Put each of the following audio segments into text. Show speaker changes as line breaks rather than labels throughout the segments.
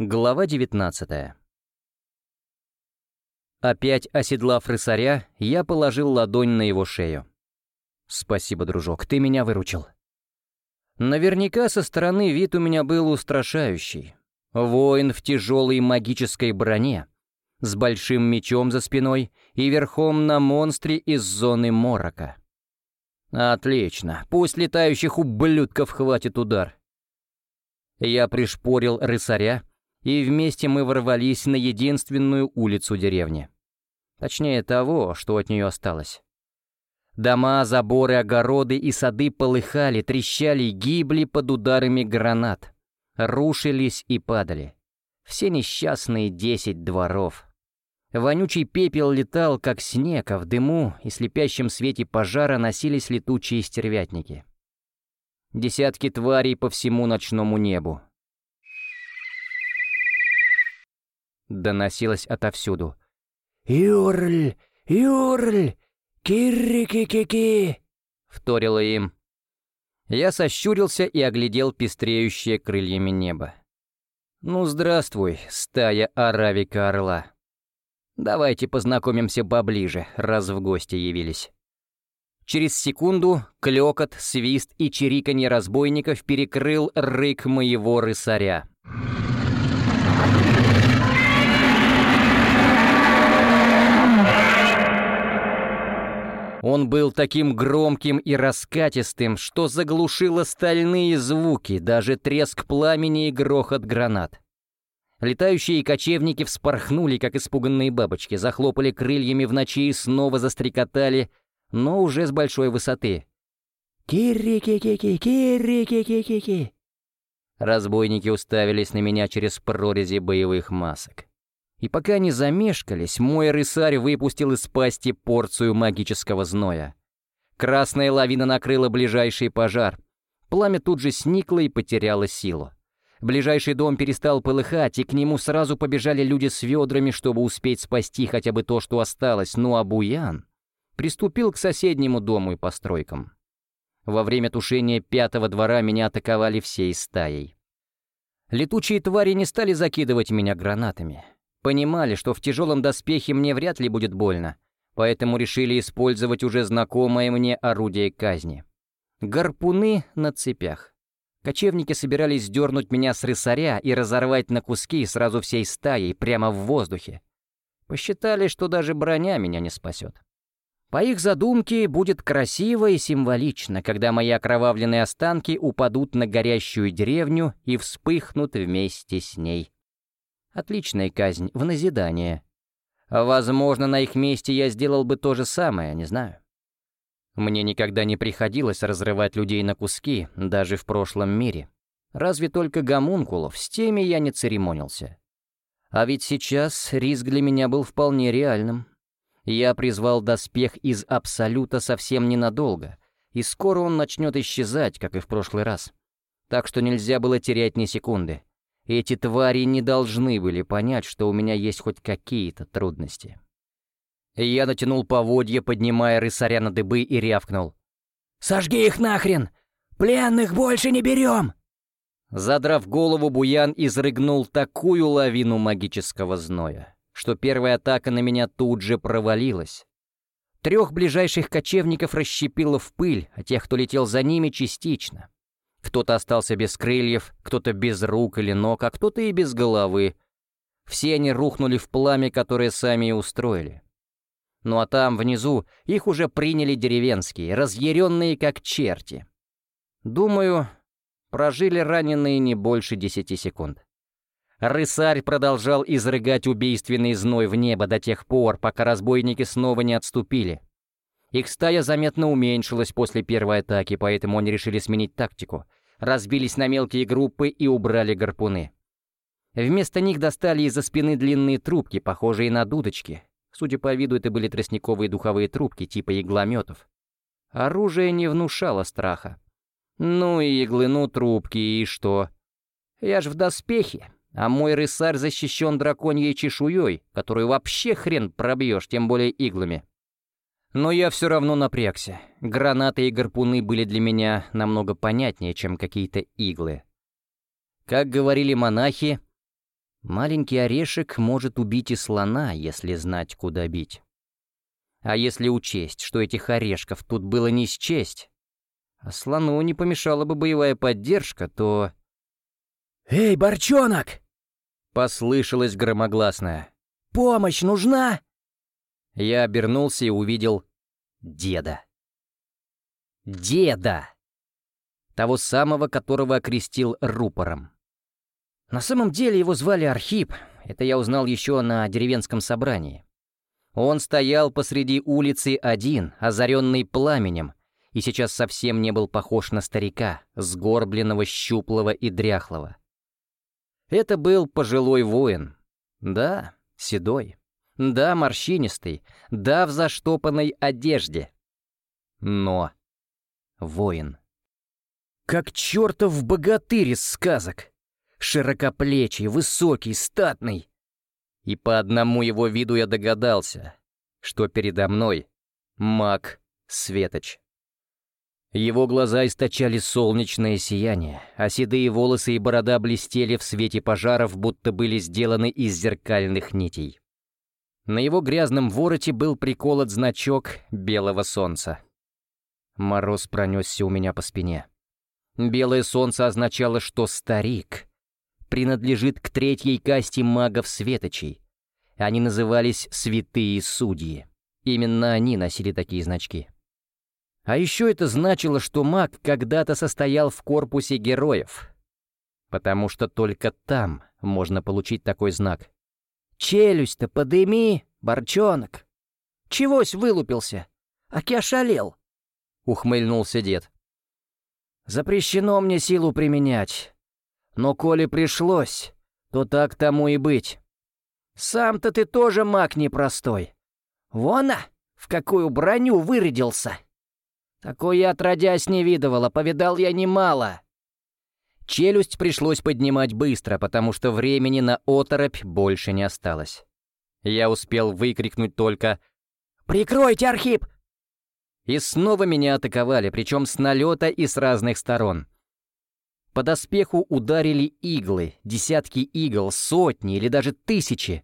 Глава 19 Опять оседлав рысаря, я положил ладонь на его шею. «Спасибо, дружок, ты меня выручил». Наверняка со стороны вид у меня был устрашающий. Воин в тяжелой магической броне, с большим мечом за спиной и верхом на монстре из зоны морока. Отлично, пусть летающих ублюдков хватит удар. Я пришпорил рысаря, и вместе мы ворвались на единственную улицу деревни. Точнее того, что от нее осталось. Дома, заборы, огороды и сады полыхали, трещали, гибли под ударами гранат, рушились и падали. Все несчастные десять дворов. Вонючий пепел летал, как снег, а в дыму и слепящем свете пожара носились летучие стервятники. Десятки тварей по всему ночному небу, доносилось отовсюду. «Юрль! Юрль! Кирри-ки-ки-ки!» — вторило им. Я сощурился и оглядел пестреющее крыльями небо. «Ну, здравствуй, стая Аравика-Орла. Давайте познакомимся поближе, раз в гости явились». Через секунду клёкот, свист и чириканье разбойников перекрыл рык моего рысаря. Он был таким громким и раскатистым, что заглушил остальные звуки, даже треск пламени и грохот гранат. Летающие кочевники вспорхнули, как испуганные бабочки, захлопали крыльями в ночи и снова застрекотали, но уже с большой высоты. «Кирри-ки-ки-ки! Кирри-ки-ки-ки-ки!» Разбойники уставились на меня через прорези боевых масок. И пока не замешкались, мой рысарь выпустил из пасти порцию магического зноя. Красная лавина накрыла ближайший пожар. Пламя тут же сникло и потеряло силу. Ближайший дом перестал полыхать, и к нему сразу побежали люди с ведрами, чтобы успеть спасти хотя бы то, что осталось, ну а Буян приступил к соседнему дому и постройкам. Во время тушения пятого двора меня атаковали всей стаей. Летучие твари не стали закидывать меня гранатами. Понимали, что в тяжелом доспехе мне вряд ли будет больно, поэтому решили использовать уже знакомое мне орудие казни. Гарпуны на цепях. Кочевники собирались сдернуть меня с рысаря и разорвать на куски сразу всей стаей прямо в воздухе. Посчитали, что даже броня меня не спасет. По их задумке, будет красиво и символично, когда мои окровавленные останки упадут на горящую деревню и вспыхнут вместе с ней. Отличная казнь, в назидание. Возможно, на их месте я сделал бы то же самое, не знаю. Мне никогда не приходилось разрывать людей на куски, даже в прошлом мире. Разве только гомункулов, с теми я не церемонился. А ведь сейчас риск для меня был вполне реальным. Я призвал доспех из Абсолюта совсем ненадолго, и скоро он начнет исчезать, как и в прошлый раз. Так что нельзя было терять ни секунды. Эти твари не должны были понять, что у меня есть хоть какие-то трудности. Я натянул поводья, поднимая рысаря на дыбы и рявкнул. «Сожги их нахрен! Пленных больше не берем!» Задрав голову, Буян изрыгнул такую лавину магического зноя, что первая атака на меня тут же провалилась. Трех ближайших кочевников расщепило в пыль, а тех, кто летел за ними, частично. Кто-то остался без крыльев, кто-то без рук или ног, а кто-то и без головы. Все они рухнули в пламя, которое сами и устроили. Ну а там, внизу, их уже приняли деревенские, разъяренные как черти. Думаю, прожили раненые не больше десяти секунд. Рысарь продолжал изрыгать убийственный зной в небо до тех пор, пока разбойники снова не отступили. Их стая заметно уменьшилась после первой атаки, поэтому они решили сменить тактику. Разбились на мелкие группы и убрали гарпуны. Вместо них достали из-за спины длинные трубки, похожие на дудочки. Судя по виду, это были тростниковые духовые трубки типа иглометов. Оружие не внушало страха. Ну и иглыну трубки, и что? Я ж в доспехе, а мой рысарь защищен драконьей чешуей, которую вообще хрен пробьешь, тем более иглами. Но я все равно напрягся. Гранаты и гарпуны были для меня намного понятнее, чем какие-то иглы. Как говорили монахи, Маленький орешек может убить и слона, если знать, куда бить. А если учесть, что этих орешков тут было не счесть, а слону не помешала бы боевая поддержка, то...
«Эй, борчонок!» — послышалось громогласное. «Помощь нужна?»
Я обернулся и увидел деда. Деда! Того самого, которого окрестил рупором. На самом деле его звали Архип, это я узнал еще на деревенском собрании. Он стоял посреди улицы один, озаренный пламенем, и сейчас совсем не был похож на старика, сгорбленного, щуплого и дряхлого. Это был пожилой воин. Да, седой. Да, морщинистый. Да, в заштопанной одежде. Но воин. Как чертов богатырь из сказок. Широкоплечий, высокий, статный. И по одному его виду я догадался, что передо мной маг Светоч. Его глаза источали солнечное сияние, а седые волосы и борода блестели в свете пожаров, будто были сделаны из зеркальных нитей. На его грязном вороте был приколот значок белого солнца. Мороз пронесся у меня по спине. Белое солнце означало, что старик принадлежит к третьей касте магов-светочей. Они назывались «святые судьи». Именно они носили такие значки. А еще это значило, что маг когда-то состоял в корпусе героев. Потому что только там можно получить такой знак. «Челюсть-то подыми, борчонок! Чегось вылупился? Аки ошалел!» — ухмыльнулся дед. «Запрещено мне силу применять. Но коли пришлось, то так тому и быть. Сам-то ты тоже маг непростой. Вон, а, в какую броню вырядился!» Такой я отродясь не видывала, повидал я немало. Челюсть пришлось поднимать быстро, потому что времени на оторопь больше не осталось. Я успел выкрикнуть только «Прикройте, Архип!» И снова меня атаковали, причем с налета и с разных сторон. По доспеху ударили иглы, десятки игл, сотни или даже тысячи.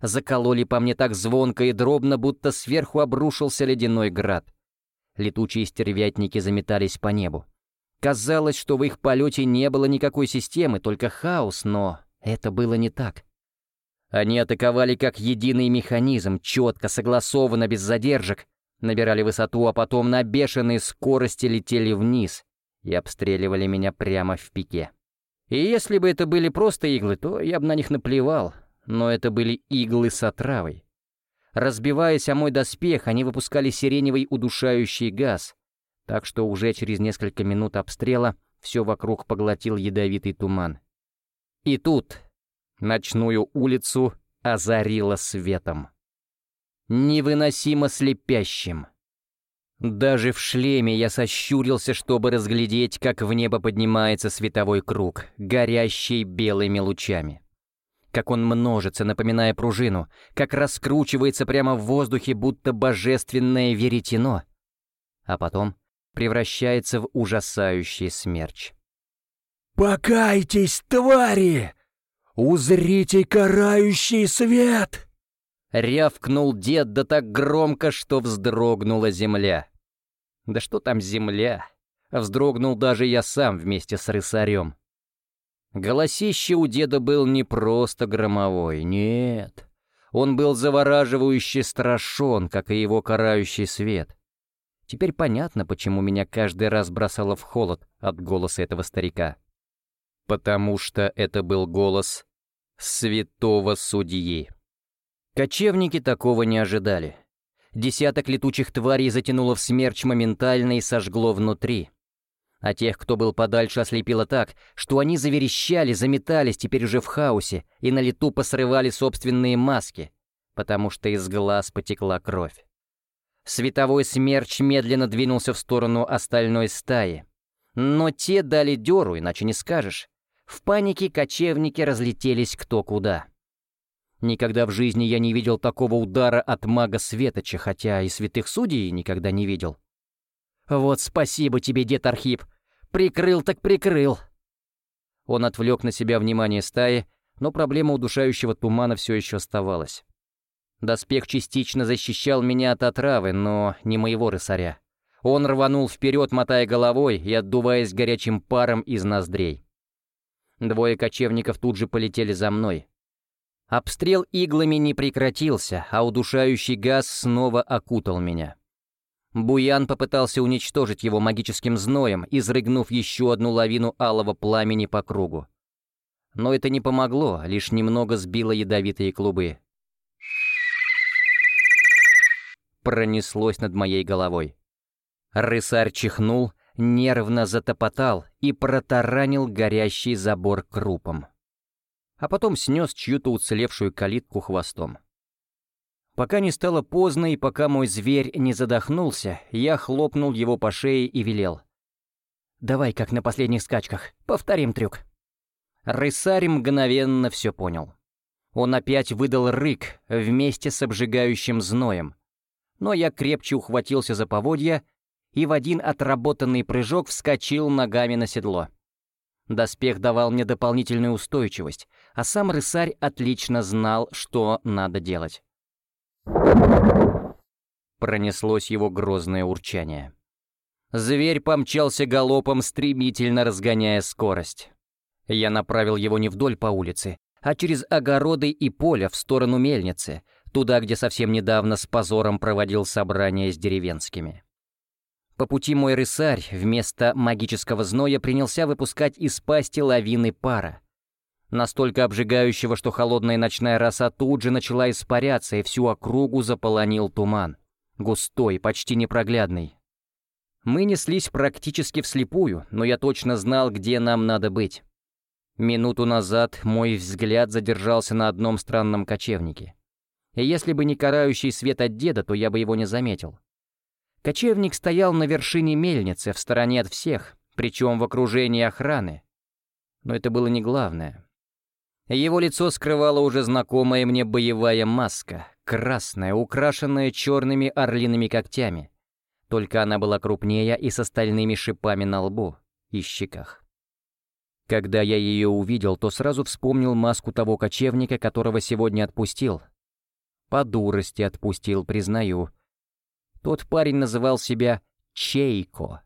Закололи по мне так звонко и дробно, будто сверху обрушился ледяной град. Летучие стервятники заметались по небу. Казалось, что в их полете не было никакой системы, только хаос, но это было не так. Они атаковали как единый механизм, четко, согласованно, без задержек, набирали высоту, а потом на бешеной скорости летели вниз и обстреливали меня прямо в пике. И если бы это были просто иглы, то я бы на них наплевал, но это были иглы с отравой. Разбиваясь о мой доспех, они выпускали сиреневый удушающий газ, так что уже через несколько минут обстрела все вокруг поглотил ядовитый туман. И тут ночную улицу озарило светом. Невыносимо слепящим. Даже в шлеме я сощурился, чтобы разглядеть, как в небо поднимается световой круг, горящий белыми лучами как он множится, напоминая пружину, как раскручивается прямо в воздухе, будто божественное веретено, а потом превращается в ужасающий смерч.
«Покайтесь, твари! Узрите карающий свет!»
Рявкнул дед да так громко, что вздрогнула земля. Да что там земля? Вздрогнул даже я сам вместе с рысарем. Голосище у деда был не просто громовой, нет. Он был завораживающе страшен, как и его карающий свет. Теперь понятно, почему меня каждый раз бросало в холод от голоса этого старика. Потому что это был голос святого судьи. Кочевники такого не ожидали. Десяток летучих тварей затянуло в смерч моментально и сожгло внутри а тех, кто был подальше, ослепило так, что они заверещали, заметались теперь уже в хаосе и на лету посрывали собственные маски, потому что из глаз потекла кровь. Световой смерч медленно двинулся в сторону остальной стаи. Но те дали дёру, иначе не скажешь. В панике кочевники разлетелись кто куда. Никогда в жизни я не видел такого удара от мага Светоча, хотя и святых судей никогда не видел. «Вот спасибо тебе, дед Архип! Прикрыл так прикрыл!» Он отвлек на себя внимание стаи, Но проблема удушающего тумана все еще оставалась. Доспех частично защищал меня от отравы, но не моего рысаря. Он рванул вперед, мотая головой и отдуваясь горячим паром из ноздрей. Двое кочевников тут же полетели за мной. Обстрел иглами не прекратился, а удушающий газ снова окутал меня. Буян попытался уничтожить его магическим зноем, изрыгнув еще одну лавину алого пламени по кругу. Но это не помогло, лишь немного сбило ядовитые клубы. Пронеслось над моей головой. Рысарь чихнул, нервно затопотал и протаранил горящий забор крупом. А потом снес чью-то уцелевшую калитку хвостом. Пока не стало поздно и пока мой зверь не задохнулся, я хлопнул его по шее и велел. «Давай, как на последних скачках, повторим трюк». Рысарь мгновенно все понял. Он опять выдал рык вместе с обжигающим зноем. Но я крепче ухватился за поводья и в один отработанный прыжок вскочил ногами на седло. Доспех давал мне дополнительную устойчивость, а сам рысарь отлично знал, что надо делать. Пронеслось его грозное урчание. Зверь помчался галопом, стремительно разгоняя скорость. Я направил его не вдоль по улице, а через огороды и поля в сторону мельницы, туда, где совсем недавно с позором проводил собрание с деревенскими. По пути мой рысарь вместо магического зноя принялся выпускать из пасти лавины пара. Настолько обжигающего, что холодная ночная роса тут же начала испаряться, и всю округу заполонил туман. Густой, почти непроглядный. Мы неслись практически вслепую, но я точно знал, где нам надо быть. Минуту назад мой взгляд задержался на одном странном кочевнике. И если бы не карающий свет от деда, то я бы его не заметил. Кочевник стоял на вершине мельницы, в стороне от всех, причем в окружении охраны. Но это было не главное. Его лицо скрывала уже знакомая мне боевая маска, красная, украшенная черными орлиными когтями. Только она была крупнее и с остальными шипами на лбу и щеках. Когда я ее увидел, то сразу вспомнил маску того кочевника, которого сегодня отпустил. По дурости отпустил, признаю — тот парень называл себя Чейко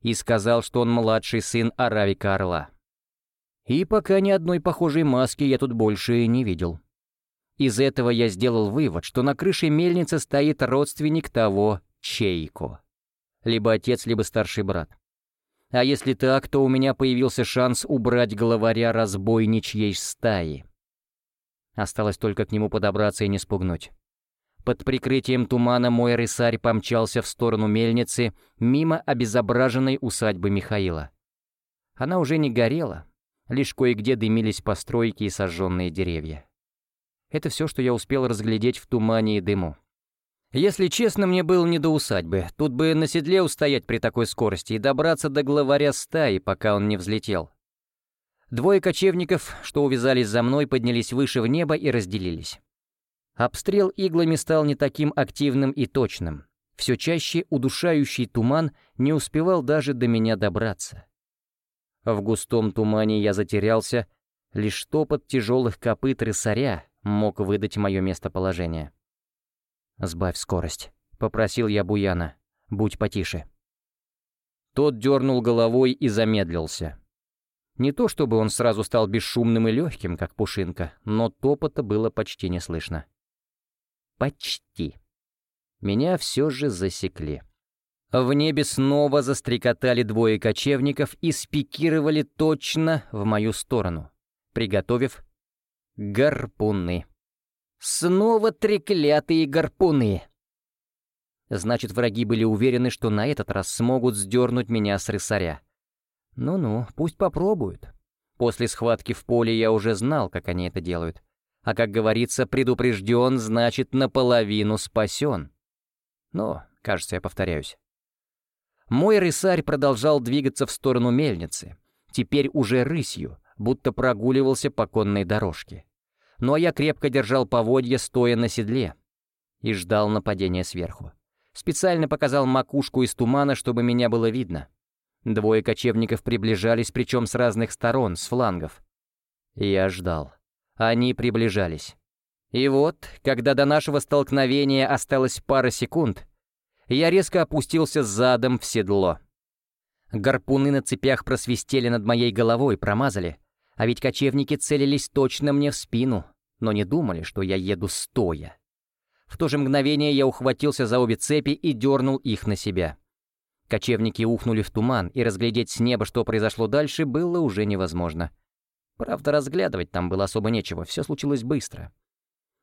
и сказал, что он младший сын Аравика Орла. И пока ни одной похожей маски я тут больше не видел. Из этого я сделал вывод, что на крыше мельницы стоит родственник того Чейко. Либо отец, либо старший брат. А если так, то у меня появился шанс убрать главаря разбойничьей стаи. Осталось только к нему подобраться и не спугнуть. Под прикрытием тумана мой рысарь помчался в сторону мельницы, мимо обезображенной усадьбы Михаила. Она уже не горела, лишь кое-где дымились постройки и сожженные деревья. Это все, что я успел разглядеть в тумане и дыму. Если честно, мне было не до усадьбы. Тут бы на седле устоять при такой скорости и добраться до главаря стаи, пока он не взлетел. Двое кочевников, что увязались за мной, поднялись выше в небо и разделились. Обстрел иглами стал не таким активным и точным. Все чаще удушающий туман не успевал даже до меня добраться. В густом тумане я затерялся, лишь топот тяжелых копыт рысаря мог выдать мое местоположение. «Сбавь скорость», — попросил я Буяна. «Будь потише». Тот дернул головой и замедлился. Не то чтобы он сразу стал бесшумным и легким, как пушинка, но топота было почти не слышно. Почти. Меня все же засекли. В небе снова застрекотали двое кочевников и спикировали точно в мою сторону, приготовив гарпуны. Снова треклятые гарпуны! Значит, враги были уверены, что на этот раз смогут сдернуть меня с рысаря. Ну-ну, пусть попробуют. После схватки в поле я уже знал, как они это делают. А как говорится, предупрежден, значит, наполовину спасен. Но, кажется, я повторяюсь. Мой рысарь продолжал двигаться в сторону мельницы, теперь уже рысью, будто прогуливался по конной дорожке. Ну а я крепко держал поводья, стоя на седле, и ждал нападения сверху. Специально показал макушку из тумана, чтобы меня было видно. Двое кочевников приближались, причем с разных сторон, с флангов. Я ждал. Они приближались. И вот, когда до нашего столкновения осталось пара секунд, я резко опустился задом в седло. Гарпуны на цепях просвистели над моей головой, промазали, а ведь кочевники целились точно мне в спину, но не думали, что я еду стоя. В то же мгновение я ухватился за обе цепи и дернул их на себя. Кочевники ухнули в туман, и разглядеть с неба, что произошло дальше, было уже невозможно. Правда, разглядывать там было особо нечего, все случилось быстро.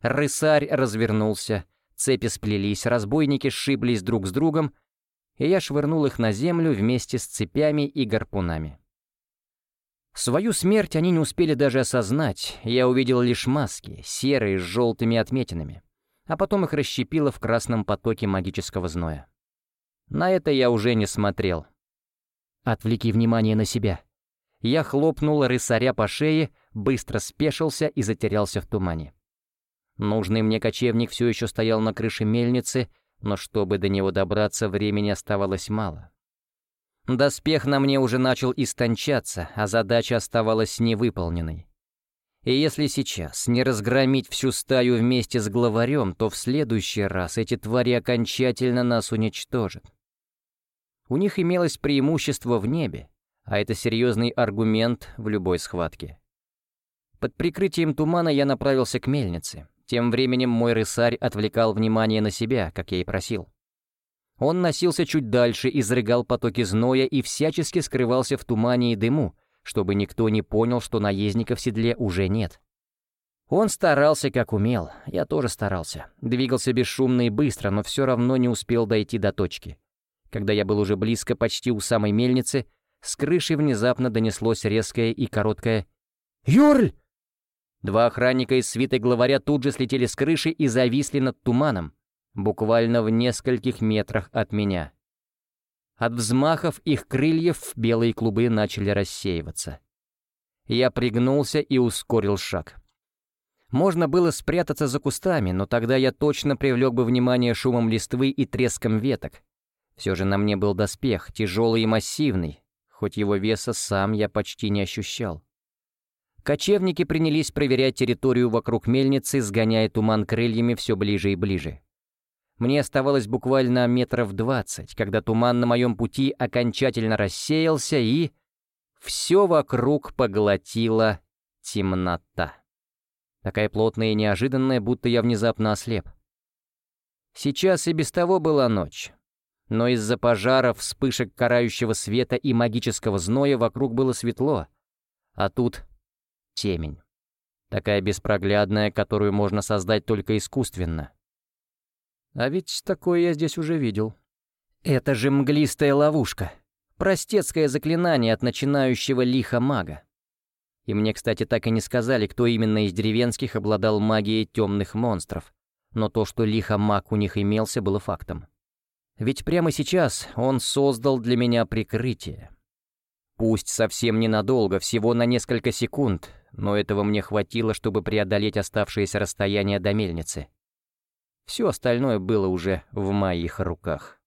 Рысарь развернулся, цепи сплелись, разбойники сшиблись друг с другом, и я швырнул их на землю вместе с цепями и гарпунами. Свою смерть они не успели даже осознать, я увидел лишь маски, серые с желтыми отметинами, а потом их расщепило в красном потоке магического зноя. На это я уже не смотрел. «Отвлеки внимание на себя». Я хлопнул рысаря по шее, быстро спешился и затерялся в тумане. Нужный мне кочевник все еще стоял на крыше мельницы, но чтобы до него добраться, времени оставалось мало. Доспех на мне уже начал истончаться, а задача оставалась невыполненной. И если сейчас не разгромить всю стаю вместе с главарем, то в следующий раз эти твари окончательно нас уничтожат. У них имелось преимущество в небе, а это серьезный аргумент в любой схватке. Под прикрытием тумана я направился к мельнице. Тем временем мой рысарь отвлекал внимание на себя, как я и просил. Он носился чуть дальше, изрыгал потоки зноя и всячески скрывался в тумане и дыму, чтобы никто не понял, что наездника в седле уже нет. Он старался как умел, я тоже старался. Двигался бесшумно и быстро, но все равно не успел дойти до точки. Когда я был уже близко, почти у самой мельницы, с крыши внезапно донеслось резкое и короткое «Юрль!». Два охранника из свиты главаря тут же слетели с крыши и зависли над туманом, буквально в нескольких метрах от меня. От взмахов их крыльев белые клубы начали рассеиваться. Я пригнулся и ускорил шаг. Можно было спрятаться за кустами, но тогда я точно привлек бы внимание шумом листвы и треском веток, все же на мне был доспех, тяжелый и массивный, хоть его веса сам я почти не ощущал. Кочевники принялись проверять территорию вокруг мельницы, сгоняя туман крыльями все ближе и ближе. Мне оставалось буквально метров двадцать, когда туман на моем пути окончательно рассеялся и... Все вокруг поглотила темнота. Такая плотная и неожиданная, будто я внезапно ослеп. Сейчас и без того была ночь, но из-за пожаров, вспышек карающего света и магического зноя вокруг было светло, а тут темень. Такая беспроглядная, которую можно создать только искусственно. А ведь такое я здесь уже видел. Это же мглистая ловушка. Простецкое заклинание от начинающего лиха мага. И мне, кстати, так и не сказали, кто именно из деревенских обладал магией темных монстров. Но то, что лихо маг у них имелся, было фактом. Ведь прямо сейчас он создал для меня прикрытие. Пусть совсем ненадолго, всего на несколько секунд, но этого мне хватило, чтобы преодолеть оставшееся расстояние до мельницы. Все остальное было уже в моих руках.